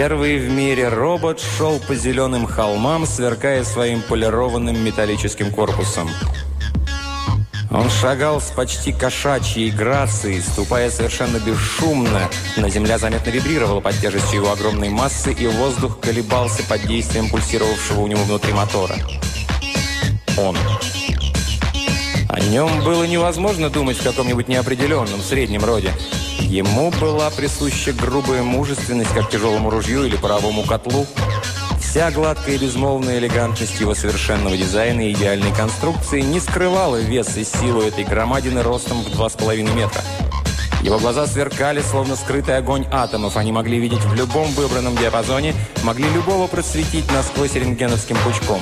Первый в мире робот шел по зеленым холмам, сверкая своим полированным металлическим корпусом. Он шагал с почти кошачьей грацией, ступая совершенно бесшумно, но земля заметно вибрировала под тяжестью его огромной массы, и воздух колебался под действием пульсировавшего у него внутри мотора. Он. О нем было невозможно думать в каком-нибудь неопределенном, среднем роде. Ему была присуща грубая мужественность, как тяжелому ружью или паровому котлу. Вся гладкая и безмолвная элегантность его совершенного дизайна и идеальной конструкции не скрывала вес и силу этой громадины ростом в 2,5 метра. Его глаза сверкали, словно скрытый огонь атомов. Они могли видеть в любом выбранном диапазоне, могли любого просветить насквозь рентгеновским пучком.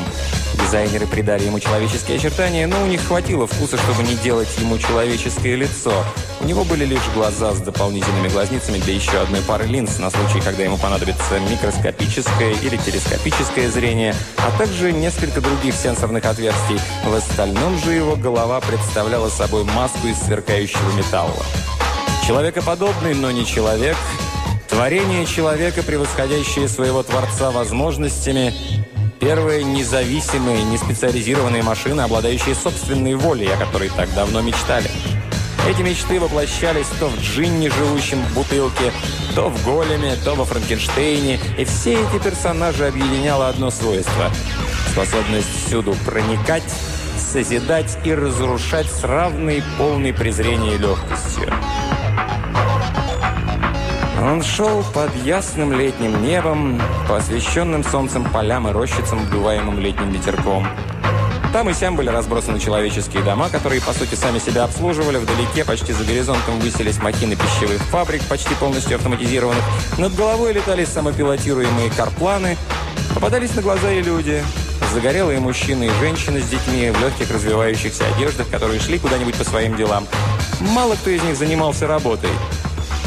Дизайнеры придали ему человеческие очертания, но у них хватило вкуса, чтобы не делать ему человеческое лицо. У него были лишь глаза с дополнительными глазницами для еще одной пары линз на случай, когда ему понадобится микроскопическое или телескопическое зрение, а также несколько других сенсорных отверстий. В остальном же его голова представляла собой маску из сверкающего металла. Человекоподобный, но не человек. Творение человека, превосходящее своего Творца возможностями. Первая независимая, неспециализированная машина, обладающая собственной волей, о которой так давно мечтали. Эти мечты воплощались то в Джинни, живущем в бутылке, то в Големе, то во Франкенштейне. И все эти персонажи объединяло одно свойство – способность всюду проникать, созидать и разрушать с равной полной презрения легкостью. Он шел под ясным летним небом, по освещенным солнцем полям и рощицам, вдуваемым летним ветерком. Там и сям были разбросаны человеческие дома, которые, по сути, сами себя обслуживали. Вдалеке, почти за горизонтом, высились махины пищевых фабрик, почти полностью автоматизированных. Над головой летали самопилотируемые карпланы. Попадались на глаза и люди. Загорелые мужчины и женщины с детьми в легких развивающихся одеждах, которые шли куда-нибудь по своим делам. Мало кто из них занимался работой.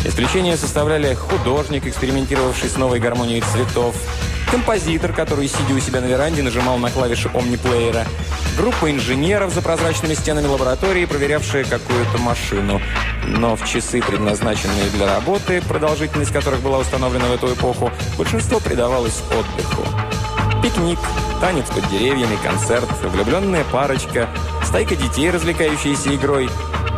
Исключение составляли художник, экспериментировавший с новой гармонией цветов, композитор, который, сидя у себя на веранде, нажимал на клавиши омниплеера, группа инженеров за прозрачными стенами лаборатории, проверявшая какую-то машину. Но в часы, предназначенные для работы, продолжительность которых была установлена в эту эпоху, большинство предавалось отдыху. Пикник, танец под деревьями, концерт, влюбленная парочка, стайка детей, развлекающиеся игрой,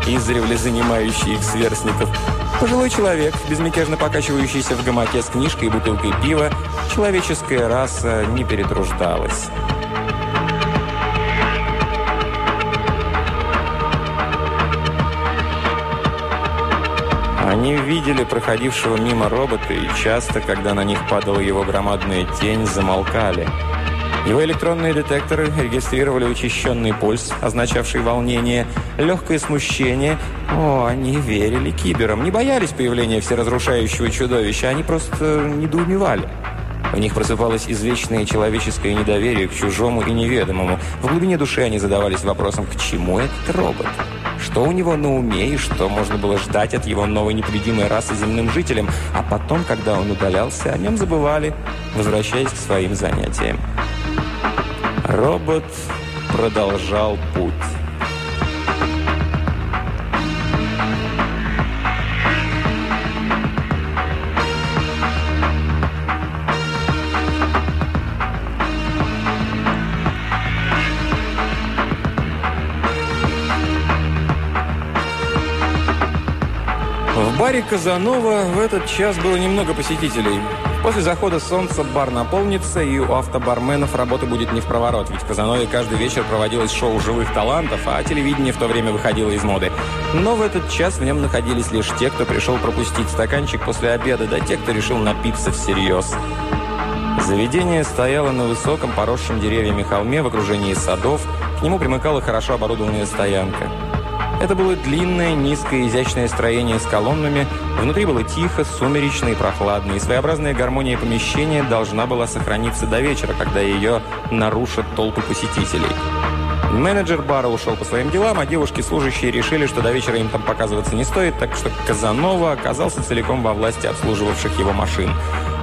издревле занимающие их сверстников – Пожилой человек, безмятежно покачивающийся в гамаке с книжкой и бутылкой пива, человеческая раса не перетруждалась. Они видели проходившего мимо робота и часто, когда на них падала его громадная тень, замолкали – его электронные детекторы регистрировали учащенный пульс, означавший волнение, легкое смущение. О, они верили киберам, не боялись появления всеразрушающего чудовища, они просто недоумевали. У них просыпалось извечное человеческое недоверие к чужому и неведомому. В глубине души они задавались вопросом, к чему этот робот? Что у него на уме и что можно было ждать от его новой непобедимой расы земным жителям? А потом, когда он удалялся, о нем забывали, возвращаясь к своим занятиям. Робот продолжал путь. Баре Казанова в этот час было немного посетителей. После захода солнца бар наполнится, и у автобарменов работа будет не в проворот, ведь в Казанове каждый вечер проводилось шоу живых талантов, а телевидение в то время выходило из моды. Но в этот час в нем находились лишь те, кто пришел пропустить стаканчик после обеда, да те, кто решил напиться всерьез. Заведение стояло на высоком, поросшем деревьями холме в окружении садов, к нему примыкала хорошо оборудованная стоянка. Это было длинное, низкое, изящное строение с колоннами. Внутри было тихо, сумеречно и прохладно, и своеобразная гармония помещения должна была сохраниться до вечера, когда ее нарушат толпы посетителей. Менеджер бара ушел по своим делам, а девушки-служащие решили, что до вечера им там показываться не стоит, так что Казанова оказался целиком во власти обслуживавших его машин.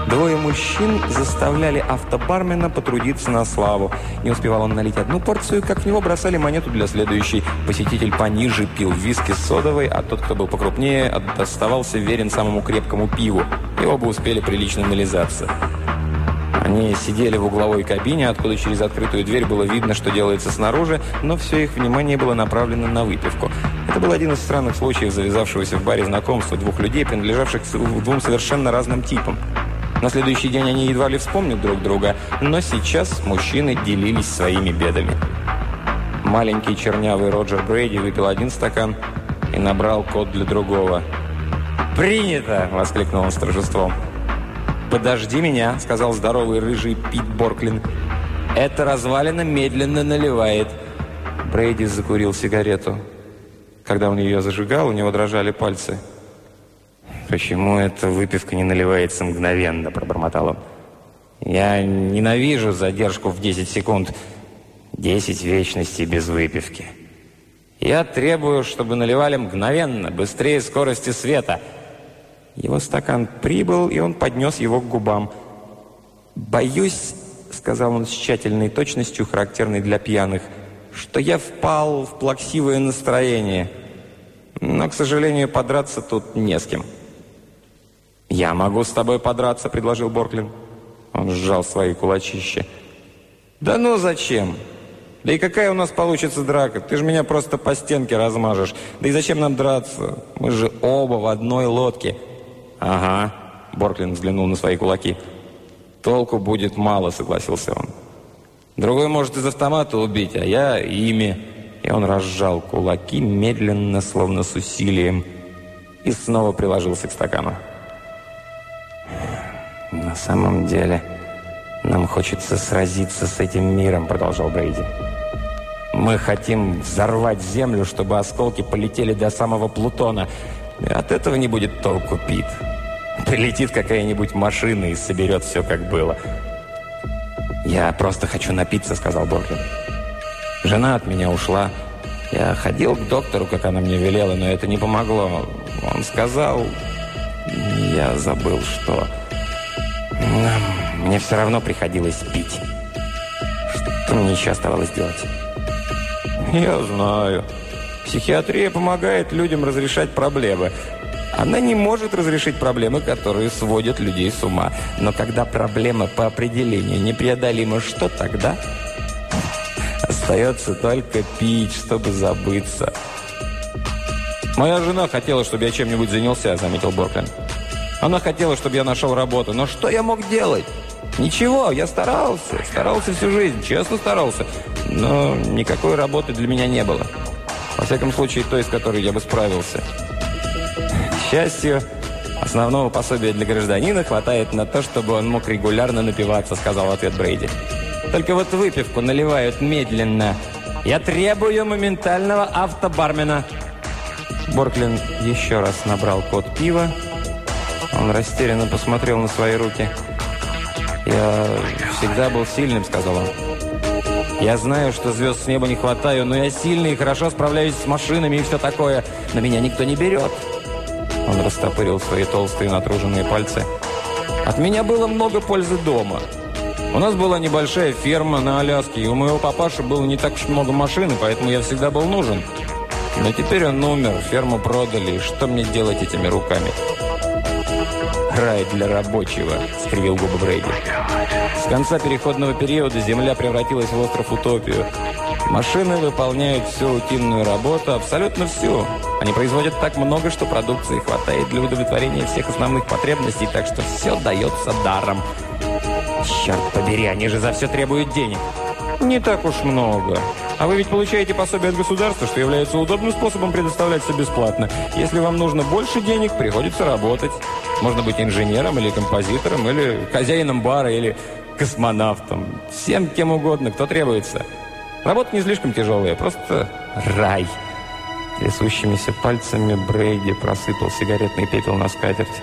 Двое мужчин заставляли автобармена потрудиться на славу. Не успевал он налить одну порцию, как в него бросали монету для следующей. Посетитель пониже пил виски с содовой, а тот, кто был покрупнее, оставался верен самому крепкому пиву. И оба успели прилично нализаться. Они сидели в угловой кабине, откуда через открытую дверь было видно, что делается снаружи, но все их внимание было направлено на выпивку. Это был один из странных случаев завязавшегося в баре знакомства двух людей, принадлежавших двум совершенно разным типам. На следующий день они едва ли вспомнят друг друга, но сейчас мужчины делились своими бедами. Маленький чернявый Роджер Брейди выпил один стакан и набрал код для другого. «Принято!» – воскликнул он с торжеством. «Подожди меня», — сказал здоровый рыжий Пит Борклин. «Это развалина медленно наливает». Брейди закурил сигарету. Когда он ее зажигал, у него дрожали пальцы. «Почему эта выпивка не наливается мгновенно?» – пробормотал он. «Я ненавижу задержку в 10 секунд. 10 вечностей без выпивки. Я требую, чтобы наливали мгновенно, быстрее скорости света». Его стакан прибыл, и он поднес его к губам. «Боюсь», — сказал он с тщательной точностью, характерной для пьяных, «что я впал в плаксивое настроение. Но, к сожалению, подраться тут не с кем». «Я могу с тобой подраться», — предложил Борклин. Он сжал свои кулачища. «Да ну зачем? Да и какая у нас получится драка? Ты же меня просто по стенке размажешь. Да и зачем нам драться? Мы же оба в одной лодке». «Ага», — Борклин взглянул на свои кулаки. «Толку будет мало», — согласился он. «Другой может из автомата убить, а я ими». И он разжал кулаки медленно, словно с усилием, и снова приложился к стакану. «На самом деле, нам хочется сразиться с этим миром», — продолжал Брейди. «Мы хотим взорвать Землю, чтобы осколки полетели до самого Плутона. И от этого не будет толку, Пит. Прилетит какая-нибудь машина и соберет все, как было. «Я просто хочу напиться», — сказал Боркин. «Жена от меня ушла. Я ходил к доктору, как она мне велела, но это не помогло. Он сказал... Я забыл, что... Мне все равно приходилось пить. Что мне еще оставалось делать?» «Я знаю. Психиатрия помогает людям разрешать проблемы. Она не может разрешить проблемы, которые сводят людей с ума. Но когда проблема по определению непреодолима, что тогда? Остается только пить, чтобы забыться. «Моя жена хотела, чтобы я чем-нибудь занялся», — заметил Борклин. «Она хотела, чтобы я нашел работу. Но что я мог делать?» «Ничего, я старался. Старался всю жизнь, честно старался. Но никакой работы для меня не было. Во всяком случае, той, с которой я бы справился» счастью, основного пособия для гражданина хватает на то, чтобы он мог регулярно напиваться», — сказал ответ Брейди. «Только вот выпивку наливают медленно. Я требую моментального автобармена». Борклин еще раз набрал код пива. Он растерянно посмотрел на свои руки. «Я всегда был сильным», — сказал он. «Я знаю, что звезд с неба не хватаю, но я сильный и хорошо справляюсь с машинами и все такое. Но меня никто не берет». Он растопырил свои толстые натруженные пальцы. «От меня было много пользы дома. У нас была небольшая ферма на Аляске, и у моего папаши было не так уж много машин, поэтому я всегда был нужен. Но теперь он умер, ферму продали, и что мне делать этими руками?» «Рай для рабочего», — скривил губы Брейди. С конца переходного периода земля превратилась в остров Утопию. Машины выполняют всю рутинную работу, абсолютно всю. Они производят так много, что продукции хватает для удовлетворения всех основных потребностей, так что все дается даром. Черт побери, они же за все требуют денег. Не так уж много. А вы ведь получаете пособие от государства, что является удобным способом предоставлять все бесплатно. Если вам нужно больше денег, приходится работать. Можно быть инженером или композитором, или хозяином бара, или космонавтом. Всем кем угодно, кто требуется. Работа не слишком тяжелая, просто рай. Трясущимися пальцами Брейди просыпал сигаретный пепел на скатерть.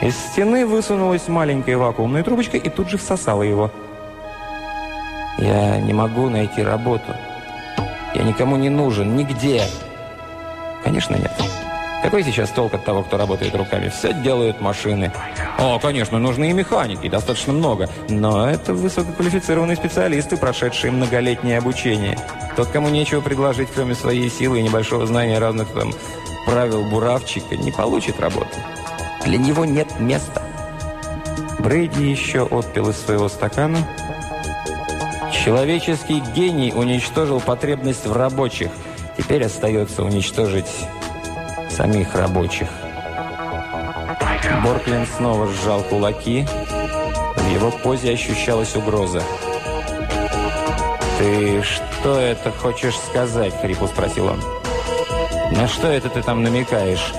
Из стены высунулась маленькая вакуумная трубочка и тут же всосала его. «Я не могу найти работу», Я никому не нужен, нигде. Конечно, нет. Какой сейчас толк от того, кто работает руками? Все делают машины. О, конечно, нужны и механики, достаточно много. Но это высококвалифицированные специалисты, прошедшие многолетнее обучение. Тот, кому нечего предложить, кроме своей силы и небольшого знания разных там правил буравчика, не получит работы. Для него нет места. Брейди еще отпил из своего стакана. Человеческий гений уничтожил потребность в рабочих. Теперь остается уничтожить самих рабочих. Борклин снова сжал кулаки. В его позе ощущалась угроза. «Ты что это хочешь сказать?» — хрипло спросил он. «На что это ты там намекаешь?»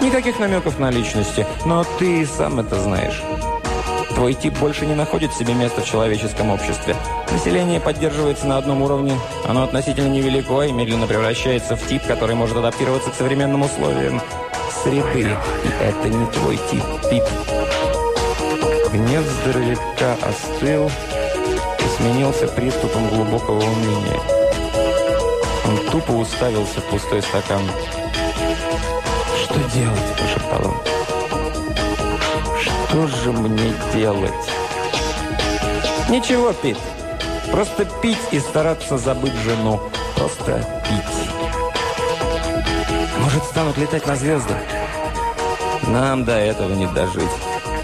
«Никаких намеков на личности, но ты сам это знаешь». Твой тип больше не находит себе места в человеческом обществе. Население поддерживается на одном уровне, оно относительно невелико и медленно превращается в тип, который может адаптироваться к современным условиям среды. И это не твой тип, Пип. Гнев здоровяка остыл и сменился приступом глубокого уныния. Он тупо уставился в пустой стакан. «Что делать?» – прошептал он. «Что же мне делать?» «Ничего, Пит. Просто пить и стараться забыть жену. Просто пить». Может, станут летать на звезды? Нам до этого не дожить.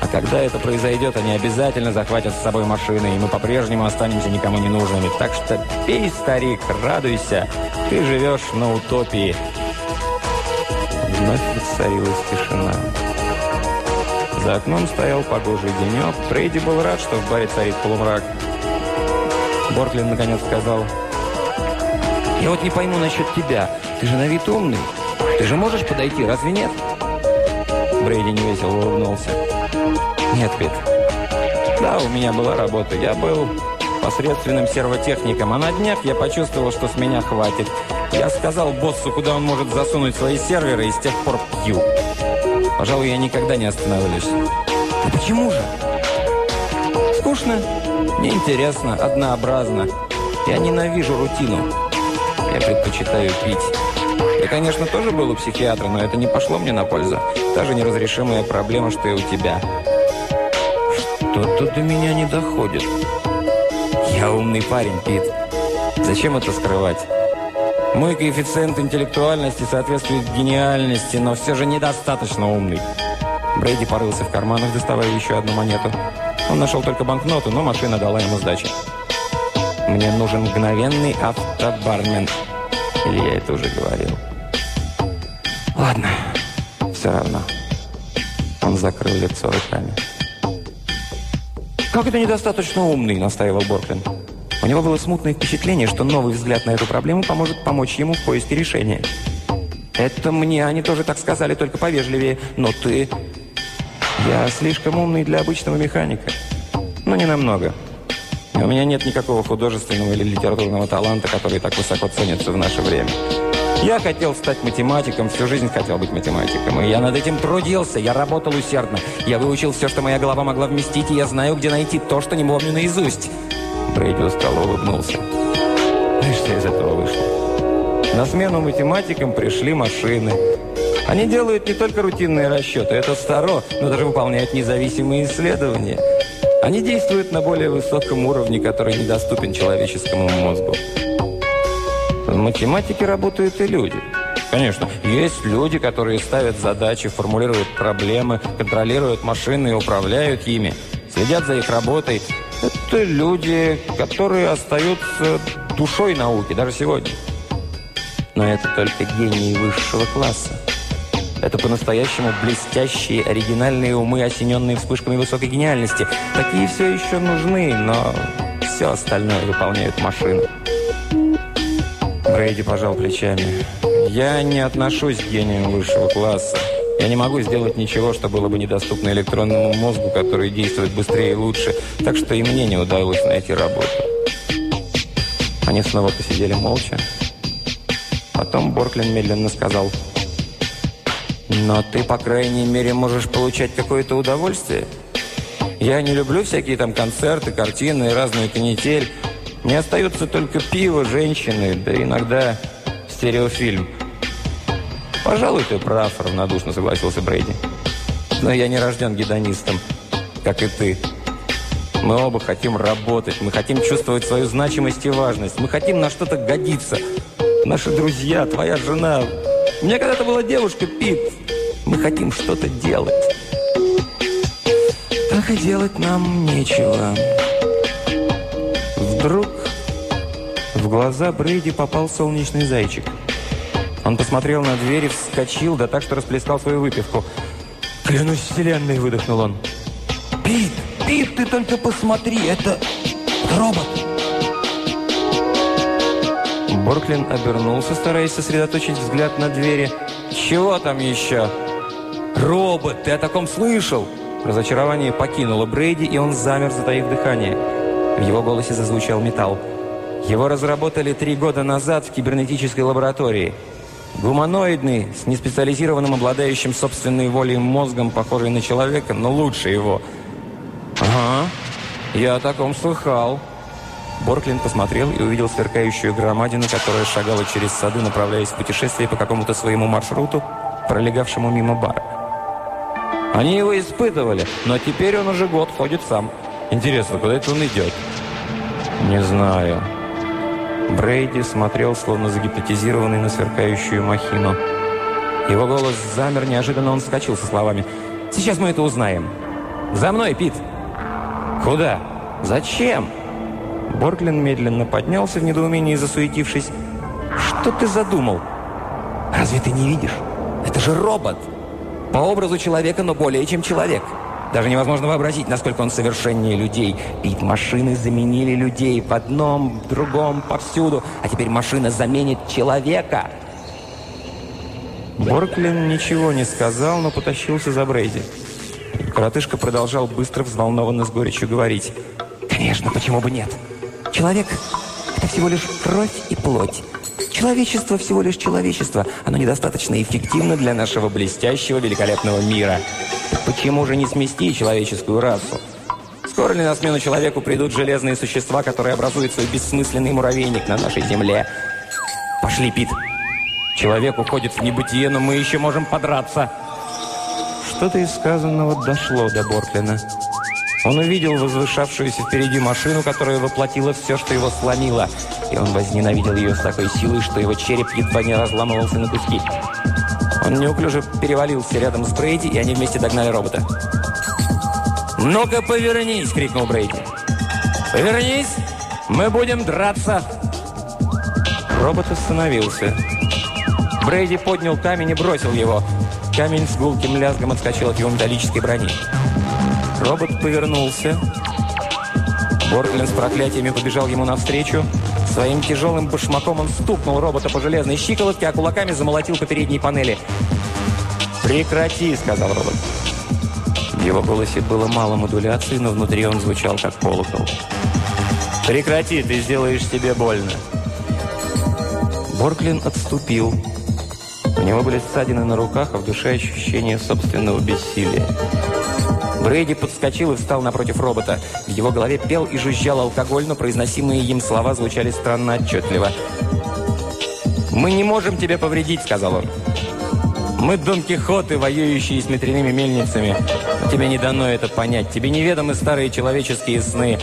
А когда это произойдет, они обязательно захватят с собой машины, и мы по-прежнему останемся никому не нужными. Так что пей, старик, радуйся. Ты живешь на утопии. Вновь воцарилась тишина. За окном стоял погожий денек. Фрейди был рад, что в баре царит полумрак. Бортлин наконец сказал, «Я вот не пойму насчет тебя. Ты же на вид умный. Ты же можешь подойти, разве нет?» Брейди невесело улыбнулся. «Нет, Пит. Да, у меня была работа. Я был посредственным сервотехником, а на днях я почувствовал, что с меня хватит. Я сказал боссу, куда он может засунуть свои серверы, и с тех пор пью. Пожалуй, я никогда не остановлюсь. А почему же? Скучно, неинтересно, однообразно. Я ненавижу рутину. Я предпочитаю пить. Я, конечно, тоже был у психиатра, но это не пошло мне на пользу. Та же неразрешимая проблема, что и у тебя. Что-то до меня не доходит. Я умный парень, Пит. Зачем это скрывать? Мой коэффициент интеллектуальности соответствует гениальности, но все же недостаточно умный. Брейди порылся в карманах, доставая еще одну монету. Он нашел только банкноту, но машина дала ему сдачи. «Мне нужен мгновенный автобармен». Или я это уже говорил? Ладно, все равно. Он закрыл лицо руками. «Как это недостаточно умный?» – настаивал Борклин. У него было смутное впечатление, что новый взгляд на эту проблему поможет помочь ему в поиске решения. «Это мне они тоже так сказали, только повежливее. Но ты...» «Я слишком умный для обычного механика. Но не намного. У меня нет никакого художественного или литературного таланта, который так высоко ценится в наше время». Я хотел стать математиком, всю жизнь хотел быть математиком. И я над этим трудился, я работал усердно. Я выучил все, что моя голова могла вместить, и я знаю, где найти то, что не помню наизусть. Брейди устало улыбнулся. Ну и что из этого вышло? На смену математикам пришли машины. Они делают не только рутинные расчеты, это старо, но даже выполняют независимые исследования. Они действуют на более высоком уровне, который недоступен человеческому мозгу. В математике работают и люди. Конечно, есть люди, которые ставят задачи, формулируют проблемы, контролируют машины и управляют ими, следят за их работой. Это люди, которые остаются душой науки, даже сегодня. Но это только гении высшего класса. Это по-настоящему блестящие, оригинальные умы, осененные вспышками высокой гениальности. Такие все еще нужны, но все остальное выполняют машины. Брейди пожал плечами. «Я не отношусь к гениям высшего класса. Я не могу сделать ничего, что было бы недоступно электронному мозгу, который действует быстрее и лучше, так что и мне не удалось найти работу». Они снова посидели молча. Потом Борклин медленно сказал, «Но ты, по крайней мере, можешь получать какое-то удовольствие. Я не люблю всякие там концерты, картины и разную канитель». Не остаются только пиво, женщины, да иногда стереофильм. «Пожалуй, ты прав», — равнодушно согласился Брейди. «Но я не рожден гедонистом, как и ты. Мы оба хотим работать, мы хотим чувствовать свою значимость и важность, мы хотим на что-то годиться. Наши друзья, твоя жена. У меня когда-то была девушка, Пит. Мы хотим что-то делать. Так и делать нам нечего». Вдруг в глаза Брейди попал солнечный зайчик. Он посмотрел на дверь и вскочил, да так, что расплескал свою выпивку. «Клянусь вселенной!» – выдохнул он. «Пит! Пит, ты только посмотри! Это... робот!» Борклин обернулся, стараясь сосредоточить взгляд на двери. «Чего там еще?» «Робот! Ты о таком слышал?» Разочарование покинуло Брейди, и он замер, затаив дыхание. В его голосе зазвучал металл. Его разработали три года назад в кибернетической лаборатории. Гуманоидный, с неспециализированным обладающим собственной волей мозгом, похожий на человека, но лучше его. «Ага, я о таком слыхал». Борклин посмотрел и увидел сверкающую громадину, которая шагала через сады, направляясь в путешествие по какому-то своему маршруту, пролегавшему мимо бара. Они его испытывали, но теперь он уже год ходит сам. Интересно, куда это он идет? Не знаю. Брейди смотрел, словно загипнотизированный на сверкающую махину. Его голос замер, неожиданно он вскочил со словами. «Сейчас мы это узнаем. За мной, Пит!» «Куда? Зачем?» Борглин медленно поднялся в недоумении, засуетившись. «Что ты задумал? Разве ты не видишь? Это же робот! По образу человека, но более чем человек!» Даже невозможно вообразить, насколько он совершеннее людей. Ведь машины заменили людей в одном, в другом, повсюду. А теперь машина заменит человека. Борклин ничего не сказал, но потащился за Брейди. Коротышка продолжал быстро, взволнованно с горечью говорить. «Конечно, почему бы нет? Человек – это всего лишь кровь и плоть. Человечество всего лишь человечество. Оно недостаточно эффективно для нашего блестящего, великолепного мира». Почему же не смести человеческую расу? Скоро ли на смену человеку придут железные существа, которые образуют свой бессмысленный муравейник на нашей земле? Пошли, Пит. Человек уходит в небытие, но мы еще можем подраться. Что-то из сказанного дошло до Борклина. Он увидел возвышавшуюся впереди машину, которая воплотила все, что его сломило. И он возненавидел ее с такой силой, что его череп едва не разламывался на куски. Он неуклюже перевалился рядом с Брейди, и они вместе догнали робота. «Ну-ка, повернись!» — крикнул Брейди. «Повернись! Мы будем драться!» Робот остановился. Брейди поднял камень и бросил его. Камень с гулким лязгом отскочил от его металлической брони. Робот повернулся. Борглин с проклятиями побежал ему навстречу. Своим тяжелым башмаком он стукнул робота по железной щиколотке, а кулаками замолотил по передней панели. «Прекрати!» — сказал робот. В его голосе было мало модуляции, но внутри он звучал как колокол. «Прекрати, ты сделаешь себе больно!» Борклин отступил. У него были ссадины на руках, а в душе ощущение собственного бессилия. Брейди подскочил и встал напротив робота. В его голове пел и жужжал алкоголь, но произносимые им слова звучали странно отчетливо. «Мы не можем тебе повредить», — сказал он. «Мы Дон Кихоты, воюющие с ветряными мельницами. Тебе не дано это понять. Тебе неведомы старые человеческие сны».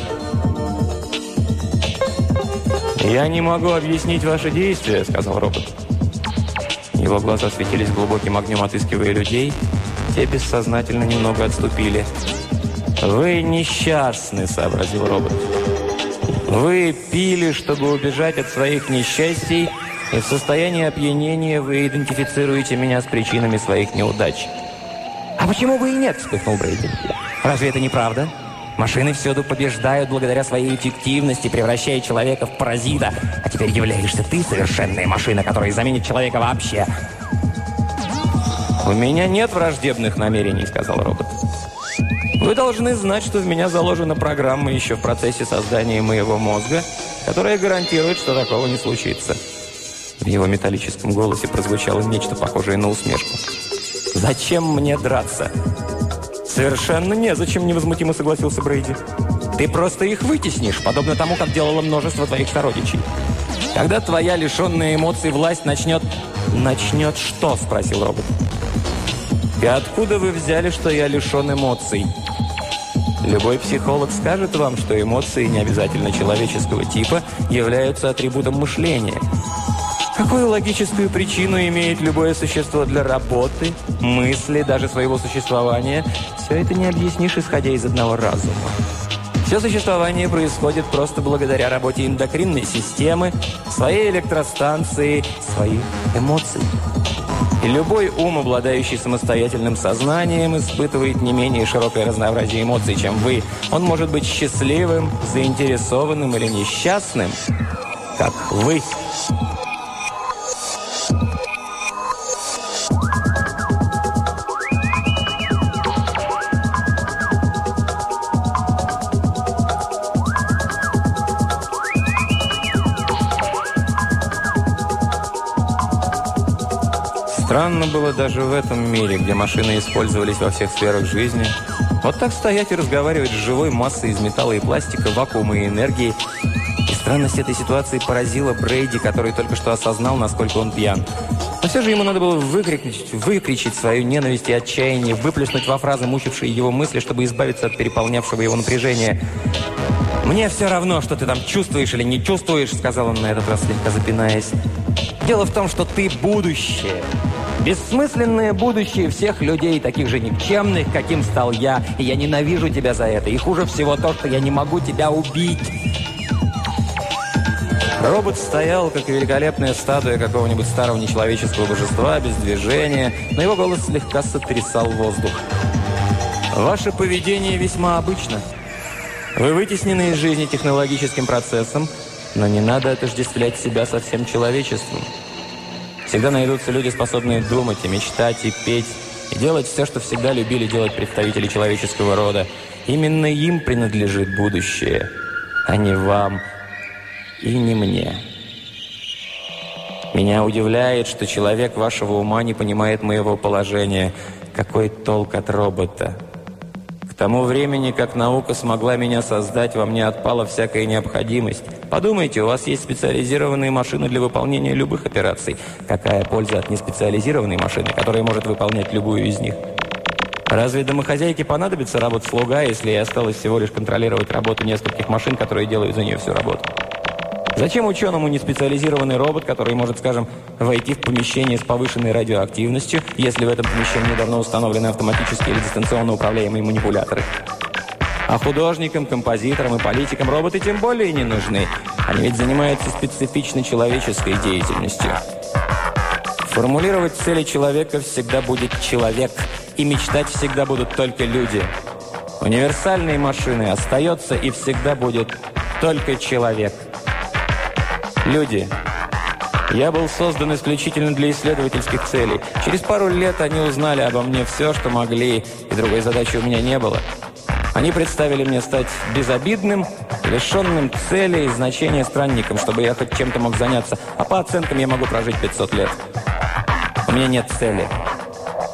«Я не могу объяснить ваши действия», — сказал робот. Его глаза светились глубоким огнем, отыскивая людей — те бессознательно немного отступили. «Вы несчастны», — сообразил робот. «Вы пили, чтобы убежать от своих несчастий, и в состоянии опьянения вы идентифицируете меня с причинами своих неудач». «А почему бы и нет?» — вспыхнул Брейди. «Разве это не правда?» Машины всюду побеждают благодаря своей эффективности, превращая человека в паразита. А теперь являешься ты совершенная машина, которая заменит человека вообще. «У меня нет враждебных намерений», — сказал робот. «Вы должны знать, что в меня заложена программа еще в процессе создания моего мозга, которая гарантирует, что такого не случится». В его металлическом голосе прозвучало нечто похожее на усмешку. «Зачем мне драться?» «Совершенно незачем», — невозмутимо согласился Брейди. Ты просто их вытеснишь, подобно тому, как делало множество твоих сородичей. Когда твоя лишенная эмоций власть начнет... «Начнет что?» – спросил робот. «И откуда вы взяли, что я лишен эмоций?» Любой психолог скажет вам, что эмоции, не обязательно человеческого типа, являются атрибутом мышления. Какую логическую причину имеет любое существо для работы, мысли, даже своего существования? Все это не объяснишь, исходя из одного разума. Все существование происходит просто благодаря работе эндокринной системы, своей электростанции, своих эмоций. Любой ум, обладающий самостоятельным сознанием, испытывает не менее широкое разнообразие эмоций, чем вы. Он может быть счастливым, заинтересованным или несчастным, как вы. Странно было даже в этом мире, где машины использовались во всех сферах жизни. Вот так стоять и разговаривать с живой массой из металла и пластика, вакуума и энергии. И странность этой ситуации поразила Брейди, который только что осознал, насколько он пьян. Но все же ему надо было выкрикнуть, выкричить свою ненависть и отчаяние, выплеснуть во фразы, мучившие его мысли, чтобы избавиться от переполнявшего его напряжения. «Мне все равно, что ты там чувствуешь или не чувствуешь», сказал он на этот раз слегка запинаясь. «Дело в том, что ты будущее». Бессмысленное будущее всех людей, таких же никчемных, каким стал я. И я ненавижу тебя за это. И хуже всего то, что я не могу тебя убить. Робот стоял, как великолепная статуя какого-нибудь старого нечеловеческого божества, без движения, но его голос слегка сотрясал воздух. «Ваше поведение весьма обычно. Вы вытеснены из жизни технологическим процессом, но не надо отождествлять себя со всем человечеством». Всегда найдутся люди, способные думать и мечтать, и петь, и делать все, что всегда любили делать представители человеческого рода. Именно им принадлежит будущее, а не вам и не мне. Меня удивляет, что человек вашего ума не понимает моего положения. Какой толк от робота? К тому времени, как наука смогла меня создать, во мне отпала всякая необходимость. Подумайте, у вас есть специализированные машины для выполнения любых операций. Какая польза от неспециализированной машины, которая может выполнять любую из них? Разве домохозяйке понадобится работа-слуга, если ей осталось всего лишь контролировать работу нескольких машин, которые делают за нее всю работу? Зачем ученому неспециализированный робот, который может, скажем, войти в помещение с повышенной радиоактивностью, если в этом помещении давно установлены автоматические или дистанционно управляемые манипуляторы? А художникам, композиторам и политикам роботы тем более не нужны. Они ведь занимаются специфичной человеческой деятельностью. Формулировать цели человека всегда будет человек, и мечтать всегда будут только люди. Универсальной машиной остается и всегда будет только человек – Люди. Я был создан исключительно для исследовательских целей. Через пару лет они узнали обо мне все, что могли, и другой задачи у меня не было. Они представили мне стать безобидным, лишенным цели и значения странником, чтобы я хоть чем-то мог заняться, а по оценкам я могу прожить 500 лет. У меня нет цели.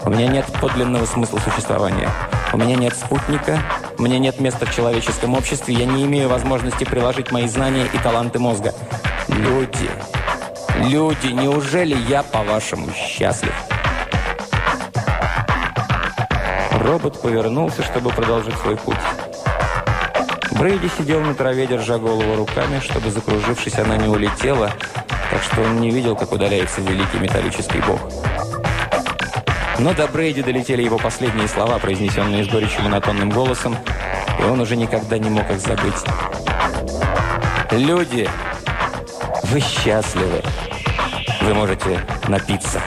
У меня нет подлинного смысла существования. У меня нет спутника, у меня нет места в человеческом обществе, я не имею возможности приложить мои знания и таланты мозга. Люди, люди, неужели я, по-вашему, счастлив? Робот повернулся, чтобы продолжить свой путь. Брейди сидел на траве, держа голову руками, чтобы, закружившись, она не улетела, так что он не видел, как удаляется великий металлический бог. Но до Брейди долетели его последние слова, произнесенные с горечью монотонным голосом, и он уже никогда не мог их забыть. «Люди!» Вы счастливы. Вы можете напиться.